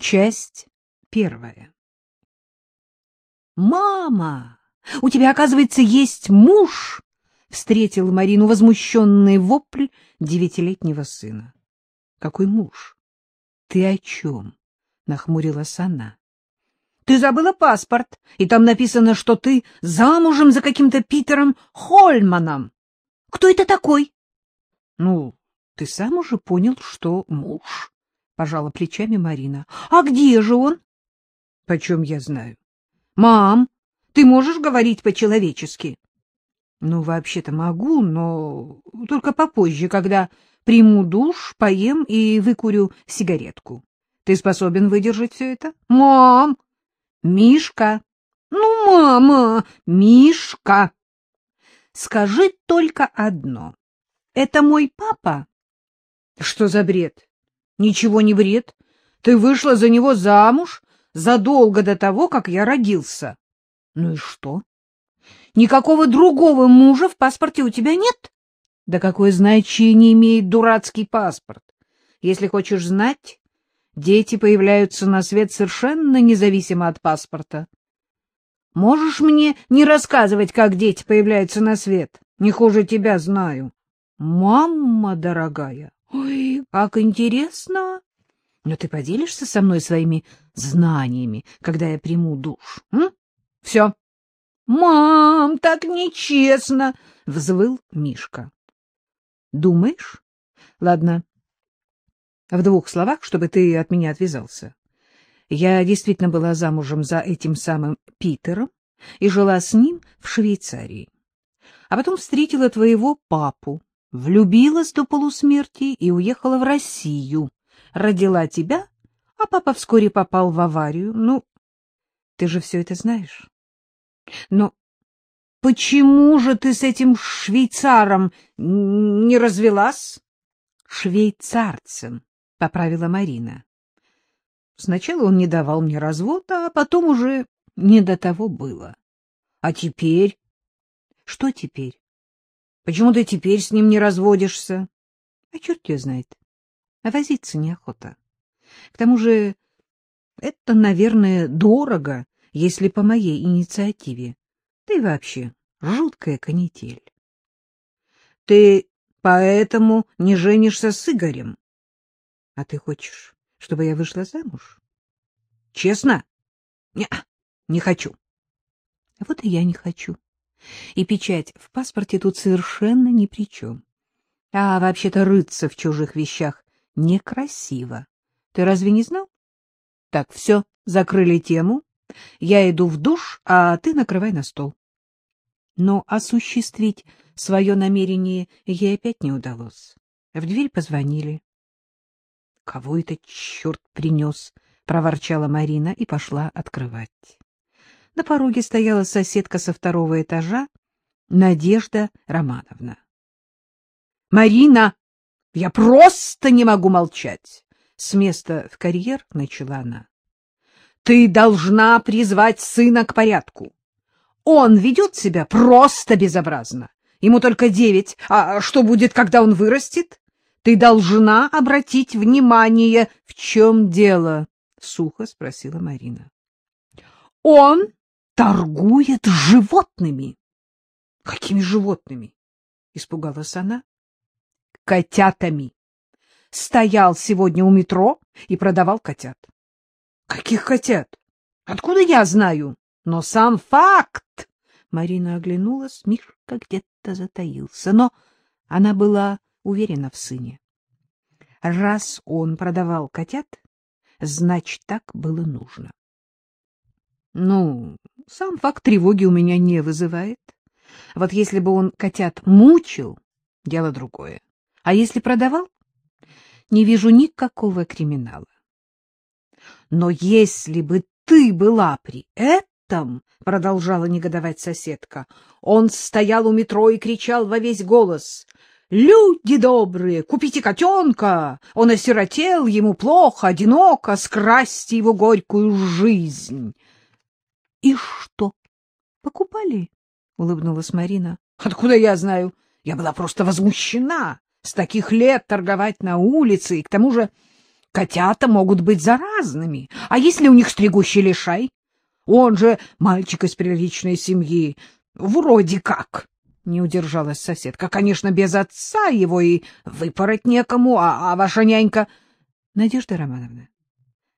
Часть первая. «Мама, у тебя, оказывается, есть муж!» — встретил Марину возмущенный вопль девятилетнего сына. «Какой муж? Ты о чем?» — нахмурилась она. «Ты забыла паспорт, и там написано, что ты замужем за каким-то Питером Хольманом. Кто это такой?» «Ну, ты сам уже понял, что муж» пожала плечами Марина. — А где же он? — Почем я знаю? — Мам, ты можешь говорить по-человечески? — Ну, вообще-то могу, но только попозже, когда приму душ, поем и выкурю сигаретку. Ты способен выдержать все это? — Мам! — Мишка! — Ну, мама! Мишка! Скажи только одно. Это мой папа? — Что за бред? — Ничего не вред. Ты вышла за него замуж задолго до того, как я родился. Ну и что? Никакого другого мужа в паспорте у тебя нет? Да какое значение имеет дурацкий паспорт? Если хочешь знать, дети появляются на свет совершенно независимо от паспорта. Можешь мне не рассказывать, как дети появляются на свет? Не хуже тебя знаю. Мама дорогая, Ой, как интересно! Но ты поделишься со мной своими знаниями, когда я приму душ? М? Все. Мам, так нечестно! — взвыл Мишка. Думаешь? Ладно. В двух словах, чтобы ты от меня отвязался. Я действительно была замужем за этим самым Питером и жила с ним в Швейцарии. А потом встретила твоего папу влюбилась до полусмерти и уехала в Россию. Родила тебя, а папа вскоре попал в аварию. Ну, ты же все это знаешь. Но почему же ты с этим швейцаром не развелась? Швейцарцем, — поправила Марина. Сначала он не давал мне развода, а потом уже не до того было. А теперь? Что теперь? Почему ты теперь с ним не разводишься? А черт ее знает. А возиться неохота. К тому же это, наверное, дорого, если по моей инициативе. И вообще жуткая канитель. Ты поэтому не женишься с Игорем? А ты хочешь, чтобы я вышла замуж? Честно? Не, не хочу. Вот и я не хочу. И печать в паспорте тут совершенно ни при чем. А вообще-то рыться в чужих вещах некрасиво. Ты разве не знал? Так, все, закрыли тему. Я иду в душ, а ты накрывай на стол. Но осуществить свое намерение ей опять не удалось. В дверь позвонили. — Кого это черт принес? — проворчала Марина и пошла открывать. На пороге стояла соседка со второго этажа, Надежда Романовна. — Марина, я просто не могу молчать! — с места в карьер начала она. — Ты должна призвать сына к порядку. Он ведет себя просто безобразно. Ему только девять, а что будет, когда он вырастет? Ты должна обратить внимание, в чем дело, — сухо спросила Марина. — Он торгует животными. — Какими животными? — испугалась она. — Котятами. Стоял сегодня у метро и продавал котят. — Каких котят? Откуда я знаю? Но сам факт! Марина оглянулась, Мишка где-то затаился, но она была уверена в сыне. Раз он продавал котят, значит, так было нужно. Ну, сам факт тревоги у меня не вызывает. Вот если бы он котят мучил, дело другое. А если продавал, не вижу никакого криминала. Но если бы ты была при этом, — продолжала негодовать соседка, — он стоял у метро и кричал во весь голос. «Люди добрые, купите котенка! Он осиротел, ему плохо, одиноко, скрасьте его горькую жизнь!» — И что? Покупали? — улыбнулась Марина. — Откуда я знаю? Я была просто возмущена. С таких лет торговать на улице, и к тому же котята могут быть заразными. А если у них стригущий лишай? Он же мальчик из приличной семьи. Вроде как. Не удержалась соседка. Конечно, без отца его и выпороть некому, а, а ваша нянька... Надежда Романовна,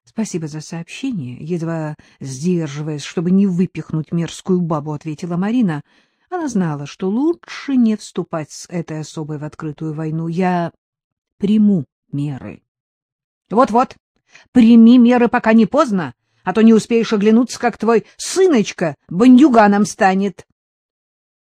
спасибо за сообщение. Едва сдерживаясь, чтобы не выпихнуть мерзкую бабу, ответила Марина. Она знала, что лучше не вступать с этой особой в открытую войну. Я приму меры. Вот-вот, прими меры, пока не поздно, а то не успеешь оглянуться, как твой сыночка бандюганом станет.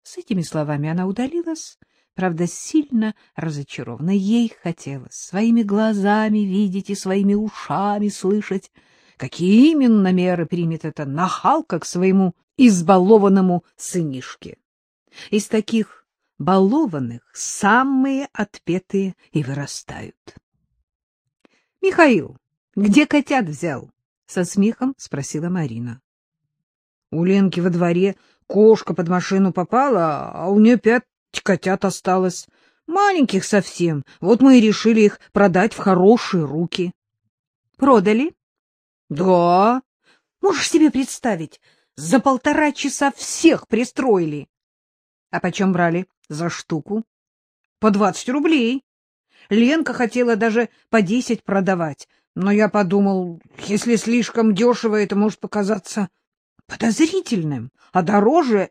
С этими словами она удалилась, правда, сильно разочарована. Ей хотелось своими глазами видеть и своими ушами слышать, какие именно меры примет эта нахалка к своему избалованному сынишке. Из таких балованных самые отпетые и вырастают. — Михаил, где котят взял? — со смехом спросила Марина. — У Ленки во дворе Кошка под машину попала, а у нее пять котят осталось. Маленьких совсем. Вот мы и решили их продать в хорошие руки. — Продали? — Да. Можешь себе представить, за полтора часа всех пристроили. — А почем брали за штуку? — По двадцать рублей. Ленка хотела даже по десять продавать, но я подумал, если слишком дешево, это может показаться подозрительным, а дороже...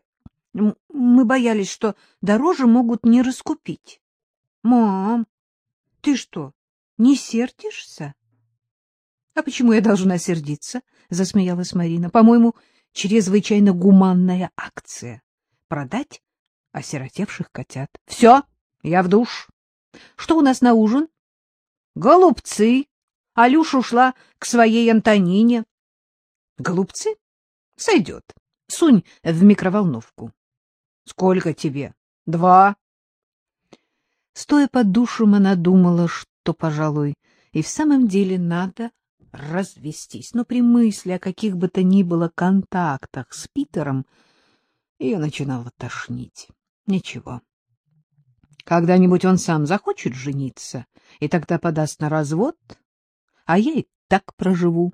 Мы боялись, что дороже могут не раскупить. Мам, ты что, не сердишься? А почему я должна сердиться? Засмеялась Марина. По-моему, чрезвычайно гуманная акция. Продать осиротевших котят. Все, я в душ. Что у нас на ужин? Голубцы. Алюша ушла к своей Антонине. Голубцы? Сойдет. Сунь в микроволновку. Сколько тебе? Два. Стоя под душем, она думала, что, пожалуй, и в самом деле надо развестись. Но при мысли о каких бы то ни было контактах с Питером ее начинало тошнить. Ничего. Когда-нибудь он сам захочет жениться, и тогда подаст на развод, а я и так проживу.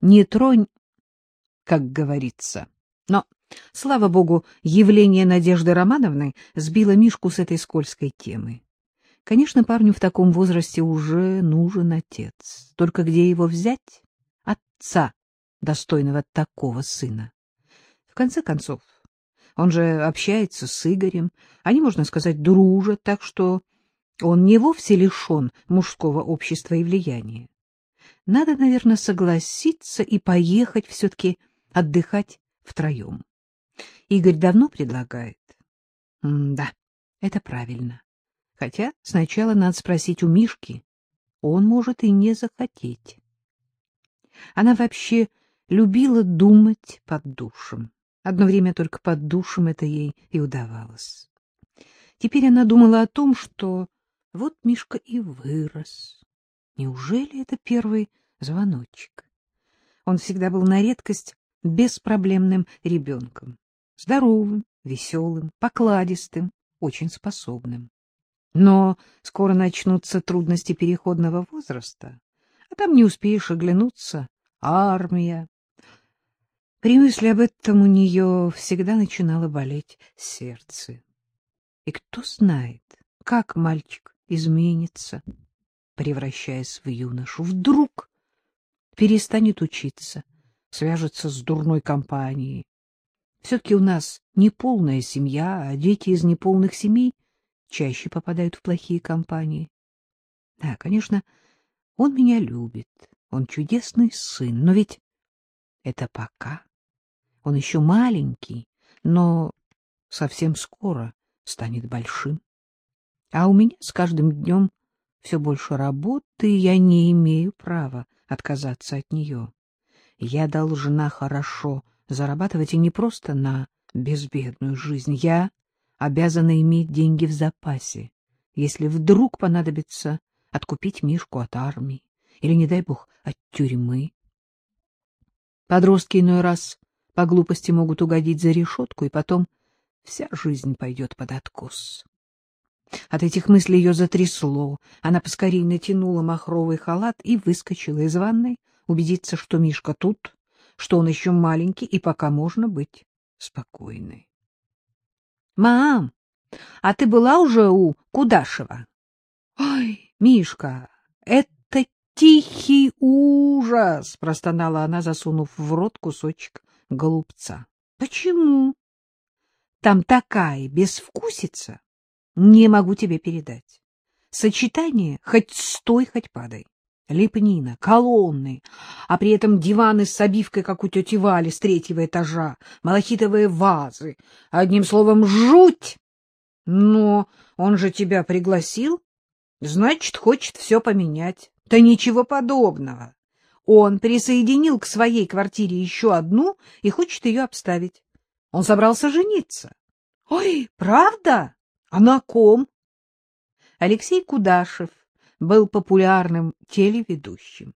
Не тронь как говорится. Но, слава богу, явление Надежды Романовны сбило Мишку с этой скользкой темы. Конечно, парню в таком возрасте уже нужен отец. Только где его взять? Отца, достойного такого сына. В конце концов, он же общается с Игорем, они, можно сказать, дружат, так что он не вовсе лишен мужского общества и влияния. Надо, наверное, согласиться и поехать все-таки отдыхать втроем. Игорь давно предлагает. Да, это правильно. Хотя сначала надо спросить у Мишки. Он может и не захотеть. Она вообще любила думать под душем. Одно время только под душем это ей и удавалось. Теперь она думала о том, что вот Мишка и вырос. Неужели это первый звоночек? Он всегда был на редкость беспроблемным ребенком, здоровым, веселым, покладистым, очень способным. Но скоро начнутся трудности переходного возраста, а там не успеешь оглянуться. Армия. При мысли об этом у нее всегда начинало болеть сердце. И кто знает, как мальчик изменится, превращаясь в юношу. Вдруг перестанет учиться, свяжется с дурной компанией. Все-таки у нас неполная семья, а дети из неполных семей чаще попадают в плохие компании. Да, конечно, он меня любит, он чудесный сын, но ведь это пока. Он еще маленький, но совсем скоро станет большим. А у меня с каждым днем все больше работы, и я не имею права отказаться от нее. Я должна хорошо зарабатывать и не просто на безбедную жизнь. Я обязана иметь деньги в запасе, если вдруг понадобится откупить Мишку от армии или, не дай бог, от тюрьмы. Подростки иной раз по глупости могут угодить за решетку, и потом вся жизнь пойдет под откос. От этих мыслей ее затрясло. Она поскорее натянула махровый халат и выскочила из ванной, убедиться, что Мишка тут, что он еще маленький, и пока можно быть спокойной. — Мам, а ты была уже у Кудашева? — Ой, Мишка, это тихий ужас! — простонала она, засунув в рот кусочек голубца. — Почему? — Там такая безвкусица. Не могу тебе передать. Сочетание хоть стой, хоть падай. Лепнина, колонны, а при этом диваны с обивкой, как у тети Вали с третьего этажа, малахитовые вазы. Одним словом, жуть! Но он же тебя пригласил, значит, хочет все поменять. Да ничего подобного. Он присоединил к своей квартире еще одну и хочет ее обставить. Он собрался жениться. — Ой, правда? А на ком? Алексей Кудашев был популярным телеведущим.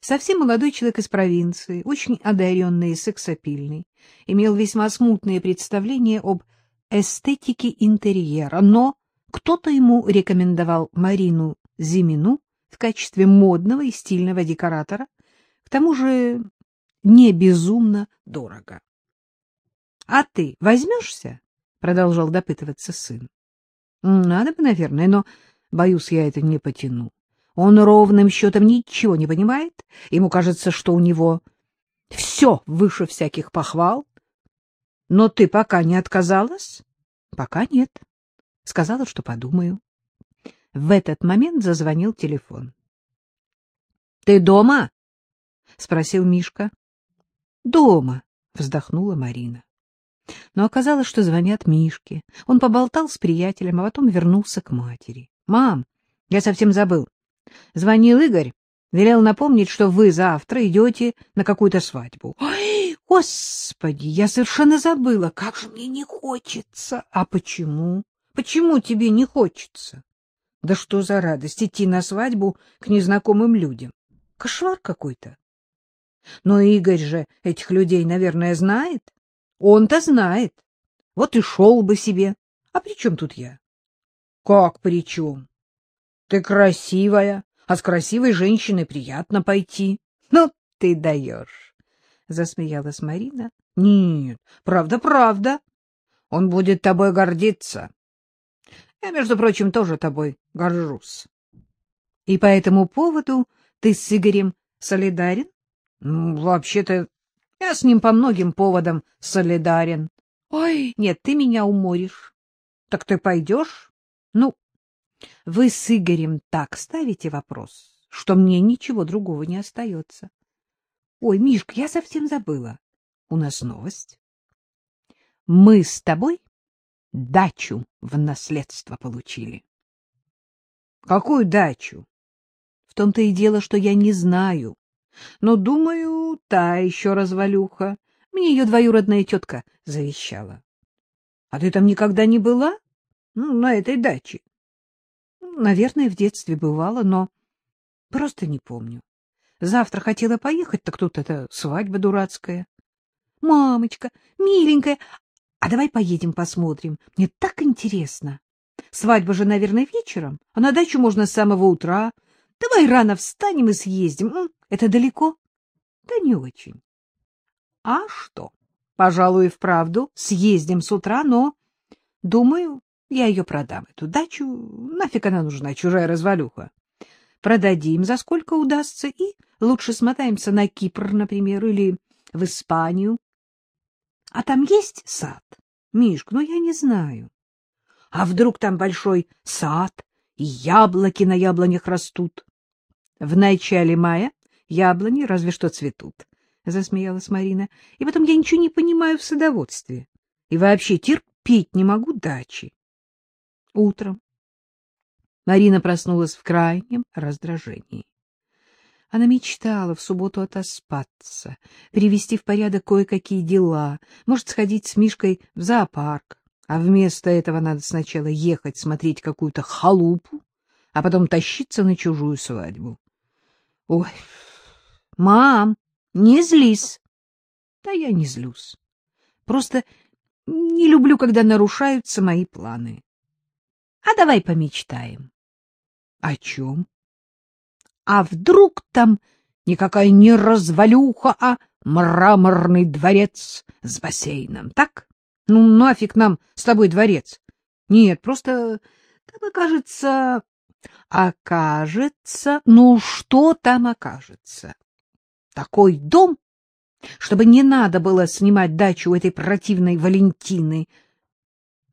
Совсем молодой человек из провинции, очень одаренный и сексапильный, имел весьма смутные представления об эстетике интерьера, но кто-то ему рекомендовал Марину Зимину в качестве модного и стильного декоратора, к тому же не безумно дорого. — А ты возьмешься? — продолжал допытываться сын. Надо бы, наверное, но, боюсь, я это не потяну. Он ровным счетом ничего не понимает. Ему кажется, что у него все выше всяких похвал. Но ты пока не отказалась? Пока нет. Сказала, что подумаю. В этот момент зазвонил телефон. — Ты дома? — спросил Мишка. — Дома, — вздохнула Марина. Но оказалось, что звонят Мишке. Он поболтал с приятелем, а потом вернулся к матери. — Мам, я совсем забыл. Звонил Игорь, велел напомнить, что вы завтра идете на какую-то свадьбу. — Ой, господи, я совершенно забыла. Как же мне не хочется. — А почему? Почему тебе не хочется? Да что за радость идти на свадьбу к незнакомым людям? Кошмар какой-то. Но Игорь же этих людей, наверное, знает. Он-то знает. Вот и шел бы себе. А при чем тут я? Как при чем? Ты красивая, а с красивой женщиной приятно пойти. Ну, ты даешь. Засмеялась Марина. Нет, правда-правда. Он будет тобой гордиться. Я, между прочим, тоже тобой горжусь. И по этому поводу ты с Игорем солидарен? Ну, вообще-то я с ним по многим поводам солидарен. Ой, нет, ты меня уморишь. Так ты пойдешь? Ну, вы с Игорем так ставите вопрос, что мне ничего другого не остается. Ой, Мишка, я совсем забыла. У нас новость. Мы с тобой дачу в наследство получили. Какую дачу? В том-то и дело, что я не знаю. Но, думаю, та еще развалюха. Мне ее двоюродная тетка завещала. — А ты там никогда не была? Ну, на этой даче. Наверное, в детстве бывала, но просто не помню. Завтра хотела поехать, так тут эта свадьба дурацкая. Мамочка, миленькая, а давай поедем посмотрим. Мне так интересно. Свадьба же, наверное, вечером, а на дачу можно с самого утра. Давай рано встанем и съездим. Это далеко? Да не очень. А что? Пожалуй, вправду, съездим с утра, но, думаю, я ее продам, эту дачу. Нафиг она нужна, чужая развалюха. Продадим, за сколько удастся, и лучше смотаемся на Кипр, например, или в Испанию. А там есть сад? Мишка, ну я не знаю. А вдруг там большой сад, и яблоки на яблонях растут? В начале мая яблони разве что цветут, — засмеялась Марина. — И потом я ничего не понимаю в садоводстве. И вообще терпеть не могу дачи. Утром Марина проснулась в крайнем раздражении. Она мечтала в субботу отоспаться, привести в порядок кое-какие дела, может, сходить с Мишкой в зоопарк, а вместо этого надо сначала ехать смотреть какую-то халупу, а потом тащиться на чужую свадьбу. Ой, Мам, не злись. Да я не злюсь. Просто не люблю, когда нарушаются мои планы. А давай помечтаем. — О чем? — А вдруг там никакая не развалюха, а мраморный дворец с бассейном, так? Ну, нафиг нам с тобой дворец? Нет, просто там окажется... Окажется... Ну, что там окажется? Такой дом, чтобы не надо было снимать дачу у этой противной Валентины.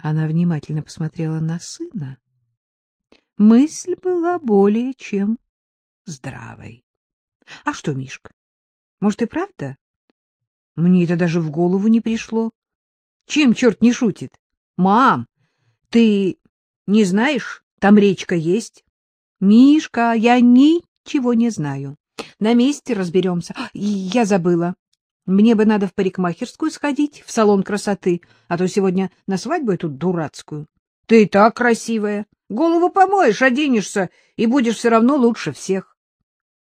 Она внимательно посмотрела на сына. Мысль была более чем здравой. — А что, Мишка, может и правда? Мне это даже в голову не пришло. Чем черт не шутит? Мам, ты не знаешь, там речка есть? Мишка, я ничего не знаю. На месте разберемся. Я забыла. Мне бы надо в парикмахерскую сходить, в салон красоты, а то сегодня на свадьбу эту дурацкую. Ты и так красивая. Голову помоешь, оденешься, и будешь все равно лучше всех.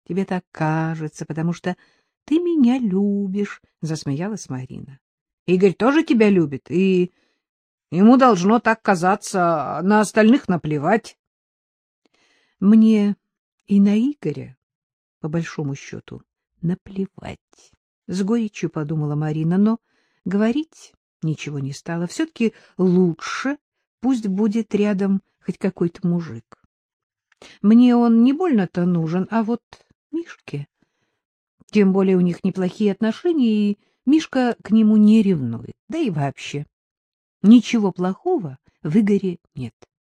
Тебе так кажется, потому что ты меня любишь, — засмеялась Марина. Игорь тоже тебя любит, и ему должно так казаться, на остальных наплевать. Мне и на Игоря, по большому счету, наплевать. С горечью подумала Марина, но говорить ничего не стала. Все-таки лучше пусть будет рядом хоть какой-то мужик. Мне он не больно-то нужен, а вот Мишке... Тем более у них неплохие отношения, и Мишка к нему не ревнует. Да и вообще, ничего плохого в Игоре нет.